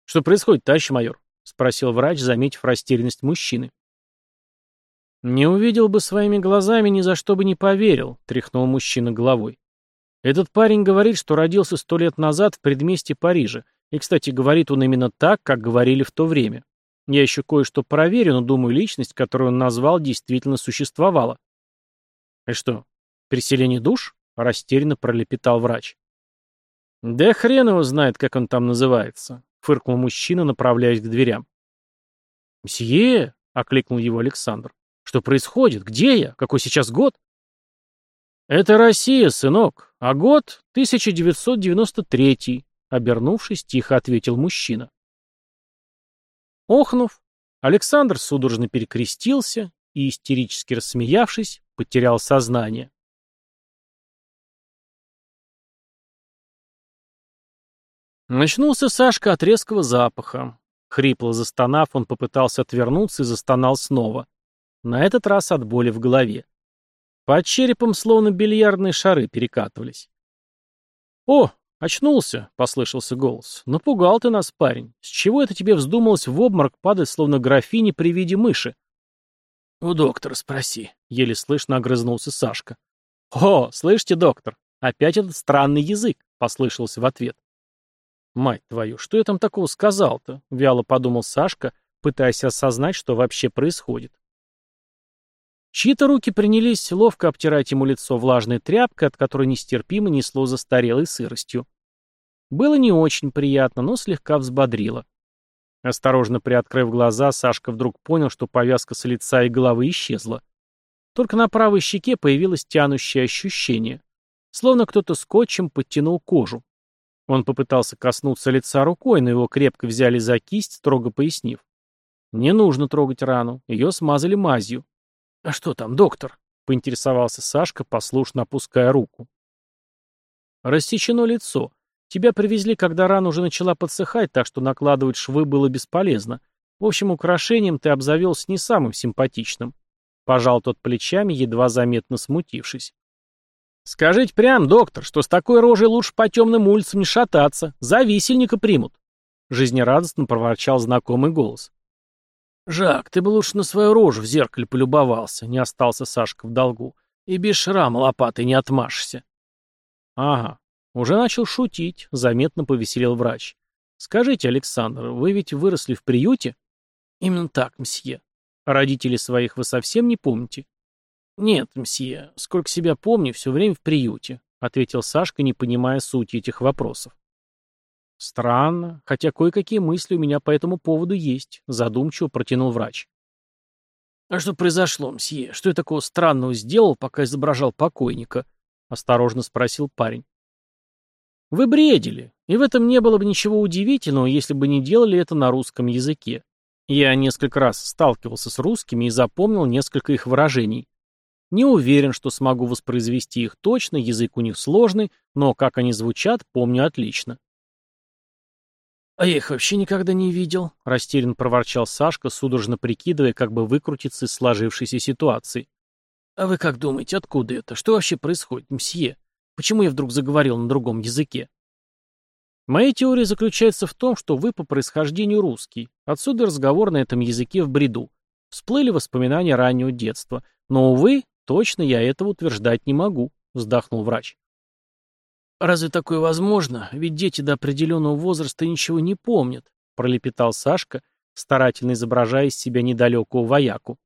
«Что происходит, товарищ майор?» — спросил врач, заметив растерянность мужчины. «Не увидел бы своими глазами, ни за что бы не поверил», — тряхнул мужчина головой. «Этот парень говорит, что родился сто лет назад в предместье Парижа. И, кстати, говорит он именно так, как говорили в то время. Я еще кое-что проверю, но думаю, личность, которую он назвал, действительно существовала». «И что, переселение душ?» — растерянно пролепетал врач. «Да хрен его знает, как он там называется», — фыркнул мужчина, направляясь к дверям. «Мсье!» — окликнул его Александр. Что происходит? Где я? Какой сейчас год? Это Россия, сынок, а год 1993, обернувшись, тихо ответил мужчина. Охнув, Александр судорожно перекрестился и, истерически рассмеявшись, потерял сознание. Начнулся Сашка от резкого запаха. Хрипло застонав, он попытался отвернуться и застонал снова. На этот раз от боли в голове. Под черепом словно бильярдные шары перекатывались. «О, очнулся!» — послышался голос. «Напугал ты нас, парень. С чего это тебе вздумалось в обморок падать, словно графини при виде мыши?» «У доктора спроси», — еле слышно огрызнулся Сашка. «О, слышите, доктор, опять этот странный язык», — послышался в ответ. «Мать твою, что я там такого сказал-то?» — вяло подумал Сашка, пытаясь осознать, что вообще происходит. Чьи-то руки принялись ловко обтирать ему лицо влажной тряпкой, от которой нестерпимо несло застарелой сыростью. Было не очень приятно, но слегка взбодрило. Осторожно приоткрыв глаза, Сашка вдруг понял, что повязка с лица и головы исчезла. Только на правой щеке появилось тянущее ощущение, словно кто-то скотчем подтянул кожу. Он попытался коснуться лица рукой, но его крепко взяли за кисть, строго пояснив. Не нужно трогать рану, ее смазали мазью. «А что там, доктор?» — поинтересовался Сашка, послушно опуская руку. «Рассечено лицо. Тебя привезли, когда рана уже начала подсыхать, так что накладывать швы было бесполезно. В общем, украшением ты обзавелся не самым симпатичным». Пожал тот плечами, едва заметно смутившись. «Скажите прям, доктор, что с такой рожей лучше по темным улицам не шататься. За висельника примут». Жизнерадостно проворчал знакомый голос. «Жак, ты бы лучше на свою рожу в зеркале полюбовался», — не остался Сашка в долгу. «И без шрама лопатой не отмашешься». «Ага, уже начал шутить», — заметно повеселил врач. «Скажите, Александр, вы ведь выросли в приюте?» «Именно так, мсье. Родителей своих вы совсем не помните?» «Нет, мсье, сколько себя помню, все время в приюте», — ответил Сашка, не понимая сути этих вопросов. Странно, хотя кое-какие мысли у меня по этому поводу есть, задумчиво протянул врач. А что произошло, мсье? Что я такого странного сделал, пока изображал покойника? Осторожно спросил парень. Вы бредили, и в этом не было бы ничего удивительного, если бы не делали это на русском языке. Я несколько раз сталкивался с русскими и запомнил несколько их выражений. Не уверен, что смогу воспроизвести их точно, язык у них сложный, но как они звучат, помню отлично. «А я их вообще никогда не видел», — растерянно проворчал Сашка, судорожно прикидывая, как бы выкрутиться из сложившейся ситуации. «А вы как думаете, откуда это? Что вообще происходит, мсье? Почему я вдруг заговорил на другом языке?» Моя теория заключается в том, что вы по происхождению русский. Отсюда разговор на этом языке в бреду. Всплыли воспоминания раннего детства. Но, увы, точно я этого утверждать не могу, вздохнул врач. «Разве такое возможно? Ведь дети до определенного возраста ничего не помнят», — пролепетал Сашка, старательно изображая из себя недалекого вояку.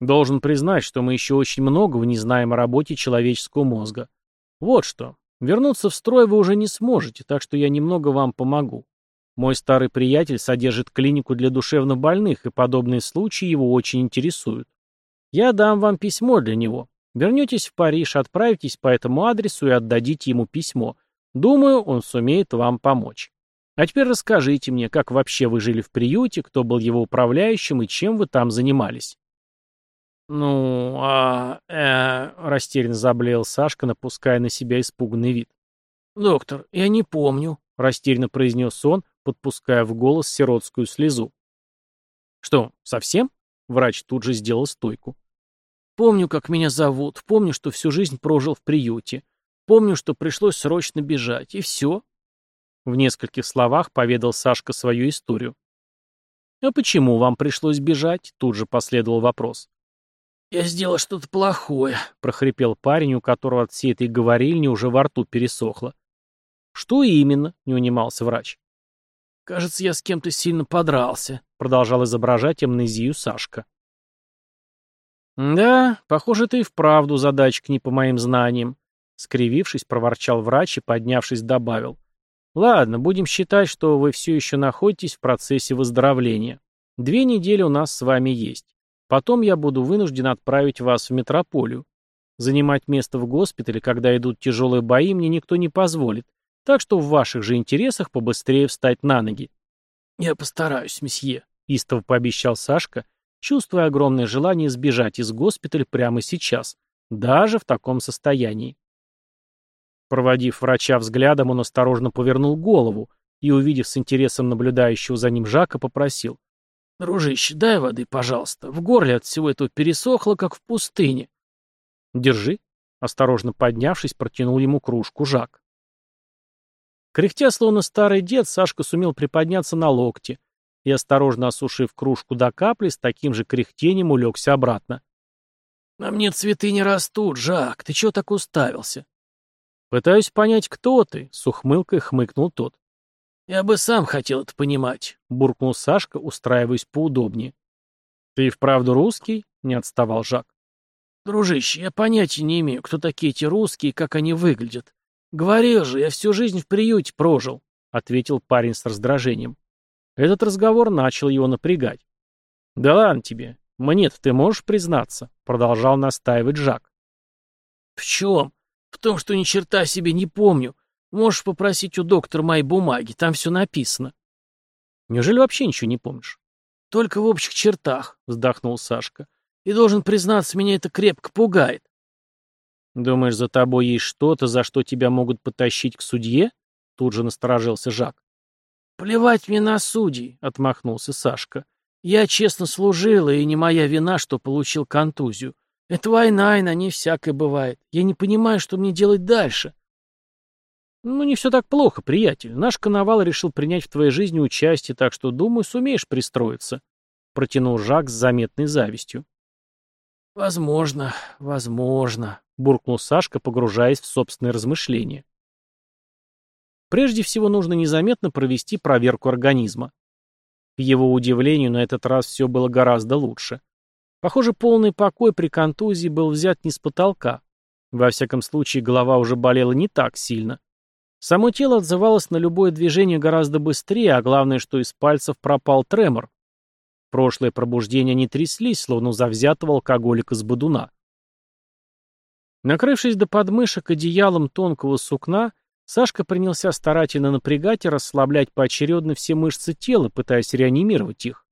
«Должен признать, что мы еще очень многого не знаем о работе человеческого мозга. Вот что. Вернуться в строй вы уже не сможете, так что я немного вам помогу. Мой старый приятель содержит клинику для душевнобольных, и подобные случаи его очень интересуют. Я дам вам письмо для него. Вернетесь в Париж, отправитесь по этому адресу и отдадите ему письмо. Думаю, он сумеет вам помочь. А теперь расскажите мне, как вообще вы жили в приюте, кто был его управляющим и чем вы там занимались. «Ну, а... э...» — растерянно заблеял Сашка, напуская на себя испуганный вид. «Доктор, я не помню», — растерянно произнес он, подпуская в голос сиротскую слезу. «Что, совсем?» — врач тут же сделал стойку. Помню, как меня зовут, помню, что всю жизнь прожил в приюте. Помню, что пришлось срочно бежать, и все. В нескольких словах поведал Сашка свою историю. «А почему вам пришлось бежать?» Тут же последовал вопрос. «Я сделал что-то плохое», — прохрипел парень, у которого от всей этой говорильни уже во рту пересохло. «Что именно?» — не унимался врач. «Кажется, я с кем-то сильно подрался», — продолжал изображать амнезию Сашка. «Да, похоже, ты и вправду задачка не по моим знаниям», — скривившись, проворчал врач и, поднявшись, добавил. «Ладно, будем считать, что вы все еще находитесь в процессе выздоровления. Две недели у нас с вами есть. Потом я буду вынужден отправить вас в метрополию. Занимать место в госпитале, когда идут тяжелые бои, мне никто не позволит, так что в ваших же интересах побыстрее встать на ноги». «Я постараюсь, месье», — истово пообещал Сашка, чувствуя огромное желание сбежать из госпиталя прямо сейчас, даже в таком состоянии. Проводив врача взглядом, он осторожно повернул голову и, увидев с интересом наблюдающего за ним Жака, попросил. «Дружище, дай воды, пожалуйста. В горле от всего этого пересохло, как в пустыне». «Держи», — осторожно поднявшись, протянул ему кружку Жак. Кряхтя, словно старый дед, Сашка сумел приподняться на локте и, осторожно осушив кружку до капли, с таким же кряхтением улегся обратно. «На мне цветы не растут, Жак, ты чего так уставился?» «Пытаюсь понять, кто ты», — с ухмылкой хмыкнул тот. «Я бы сам хотел это понимать», — буркнул Сашка, устраиваясь поудобнее. «Ты вправду русский?» — не отставал Жак. «Дружище, я понятия не имею, кто такие эти русские и как они выглядят. Говорил же, я всю жизнь в приюте прожил», — ответил парень с раздражением. Этот разговор начал его напрягать. «Да ладно тебе. Мне-то ты можешь признаться?» — продолжал настаивать Жак. «В чем?» В том, что ни черта себе не помню. Можешь попросить у доктора мои бумаги, там все написано. Неужели вообще ничего не помнишь? Только в общих чертах, вздохнул Сашка. И должен признаться, меня это крепко пугает. Думаешь, за тобой есть что-то, за что тебя могут потащить к судье? Тут же насторожился Жак. Плевать мне на судей, отмахнулся Сашка. Я честно служил, и не моя вина, что получил контузию. Это война, и на ней всякое бывает. Я не понимаю, что мне делать дальше. Ну, не все так плохо, приятель. Наш коновал решил принять в твоей жизни участие, так что, думаю, сумеешь пристроиться. Протянул Жак с заметной завистью. Возможно, возможно, буркнул Сашка, погружаясь в собственные размышления. Прежде всего нужно незаметно провести проверку организма. К его удивлению, на этот раз все было гораздо лучше. Похоже, полный покой при контузии был взят не с потолка. Во всяком случае, голова уже болела не так сильно. Само тело отзывалось на любое движение гораздо быстрее, а главное, что из пальцев пропал тремор. Прошлое пробуждение не тряслись, словно завзятого алкоголика с бодуна. Накрывшись до подмышек одеялом тонкого сукна, Сашка принялся старательно напрягать и расслаблять поочередно все мышцы тела, пытаясь реанимировать их.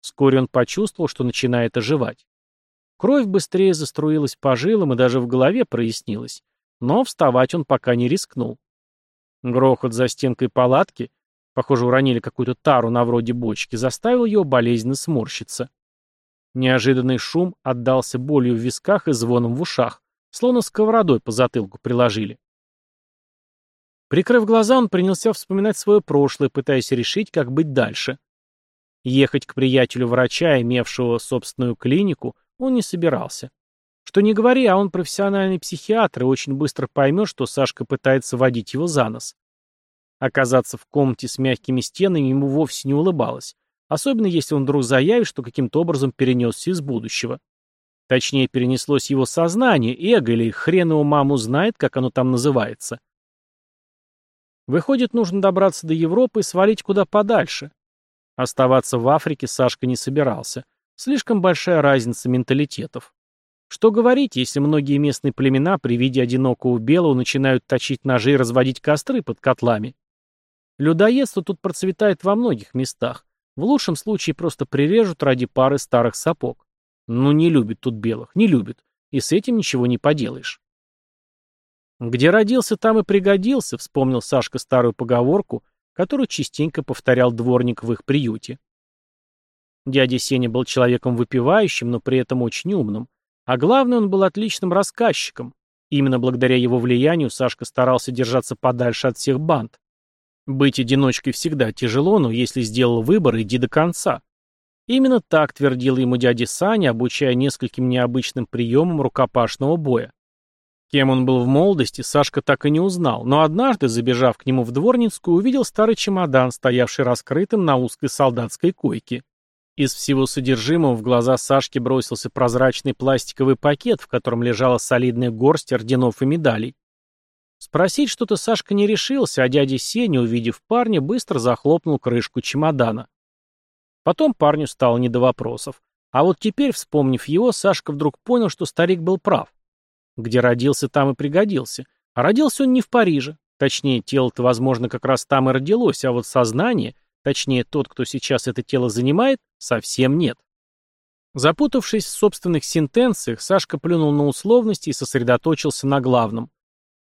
Вскоре он почувствовал, что начинает оживать. Кровь быстрее заструилась по жилам и даже в голове прояснилась, но вставать он пока не рискнул. Грохот за стенкой палатки, похоже, уронили какую-то тару на вроде бочки, заставил его болезненно сморщиться. Неожиданный шум отдался болью в висках и звоном в ушах, словно сковородой по затылку приложили. Прикрыв глаза, он принялся вспоминать свое прошлое, пытаясь решить, как быть дальше. Ехать к приятелю врача, имевшего собственную клинику, он не собирался. Что не говори, а он профессиональный психиатр и очень быстро поймет, что Сашка пытается водить его за нос. Оказаться в комнате с мягкими стенами ему вовсе не улыбалось, особенно если он вдруг заявит, что каким-то образом перенесся из будущего. Точнее, перенеслось его сознание, эго или хрен его маму знает, как оно там называется. Выходит, нужно добраться до Европы и свалить куда подальше. Оставаться в Африке Сашка не собирался. Слишком большая разница менталитетов. Что говорить, если многие местные племена при виде одинокого белого начинают точить ножи и разводить костры под котлами? Людоедство тут процветает во многих местах. В лучшем случае просто прирежут ради пары старых сапог. Ну не любит тут белых, не любит. И с этим ничего не поделаешь. Где родился, там и пригодился, вспомнил Сашка старую поговорку, которую частенько повторял дворник в их приюте. Дядя Сеня был человеком выпивающим, но при этом очень умным. А главное, он был отличным рассказчиком. Именно благодаря его влиянию Сашка старался держаться подальше от всех банд. Быть одиночкой всегда тяжело, но если сделал выбор, иди до конца. Именно так твердил ему дядя Саня, обучая нескольким необычным приемам рукопашного боя. Кем он был в молодости, Сашка так и не узнал, но однажды, забежав к нему в дворницкую, увидел старый чемодан, стоявший раскрытым на узкой солдатской койке. Из всего содержимого в глаза Сашки бросился прозрачный пластиковый пакет, в котором лежала солидная горсть орденов и медалей. Спросить что-то Сашка не решился, а дядя Сеня, увидев парня, быстро захлопнул крышку чемодана. Потом парню стало не до вопросов. А вот теперь, вспомнив его, Сашка вдруг понял, что старик был прав. Где родился, там и пригодился. А родился он не в Париже. Точнее, тело-то, возможно, как раз там и родилось, а вот сознание — Точнее, тот, кто сейчас это тело занимает, совсем нет. Запутавшись в собственных сентенциях, Сашка плюнул на условности и сосредоточился на главном.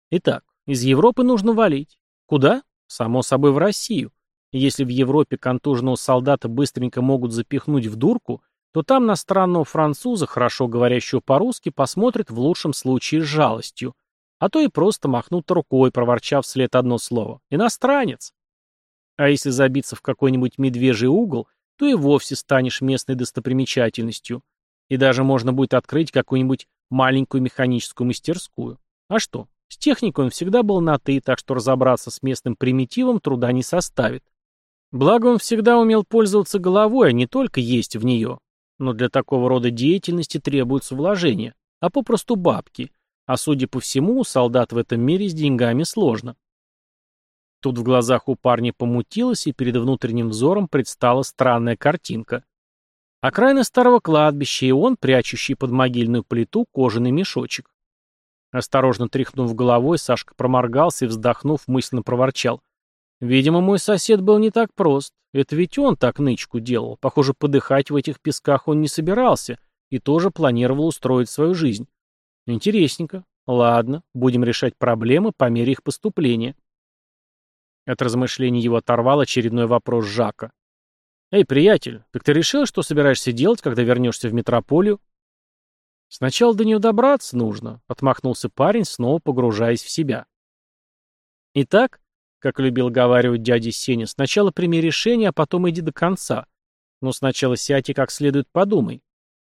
Итак, из Европы нужно валить. Куда? Само собой, в Россию. если в Европе контуженного солдата быстренько могут запихнуть в дурку, то там на странного француза, хорошо говорящего по-русски, посмотрят в лучшем случае с жалостью. А то и просто махнут рукой, проворчав вслед одно слово. Иностранец. А если забиться в какой-нибудь медвежий угол, то и вовсе станешь местной достопримечательностью. И даже можно будет открыть какую-нибудь маленькую механическую мастерскую. А что? С техникой он всегда был на «ты», так что разобраться с местным примитивом труда не составит. Благо он всегда умел пользоваться головой, а не только есть в нее. Но для такого рода деятельности требуются вложения, а попросту бабки. А судя по всему, у солдат в этом мире с деньгами сложно. Тут в глазах у парня помутилось, и перед внутренним взором предстала странная картинка. Окраина старого кладбища, и он, прячущий под могильную плиту, кожаный мешочек. Осторожно тряхнув головой, Сашка проморгался и, вздохнув, мысленно проворчал. Видимо, мой сосед был не так прост. Это ведь он так нычку делал. Похоже, подыхать в этих песках он не собирался и тоже планировал устроить свою жизнь. Интересненько. Ладно, будем решать проблемы по мере их поступления. От размышлений его оторвал очередной вопрос Жака. «Эй, приятель, так ты решил, что собираешься делать, когда вернешься в метрополию?» «Сначала до нее добраться нужно», — отмахнулся парень, снова погружаясь в себя. «Итак, как любил говаривать дядя Сеня, сначала прими решение, а потом иди до конца. Но сначала сядь и как следует подумай.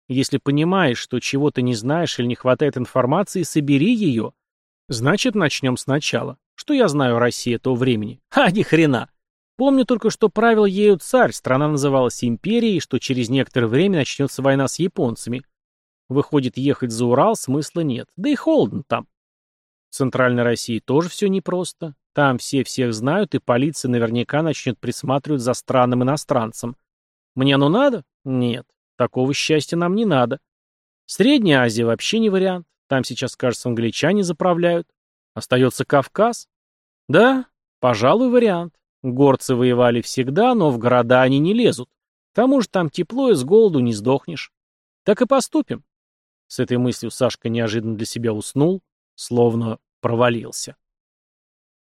Если понимаешь, что чего ты не знаешь или не хватает информации, собери ее. Значит, начнем сначала. Что я знаю о России этого времени? Ха, ни хрена. Помню только, что правил ею царь, страна называлась империей, и что через некоторое время начнется война с японцами. Выходит, ехать за Урал смысла нет, да и холодно там. В Центральной России тоже все непросто. Там все всех знают, и полиция наверняка начнет присматривать за странным иностранцем. Мне оно надо? Нет. Такого счастья нам не надо. Средняя Азия вообще не вариант. Там сейчас, кажется, англичане заправляют. Остается Кавказ? Да, пожалуй, вариант. Горцы воевали всегда, но в города они не лезут. К тому же там тепло и с голоду не сдохнешь. Так и поступим. С этой мыслью Сашка неожиданно для себя уснул, словно провалился.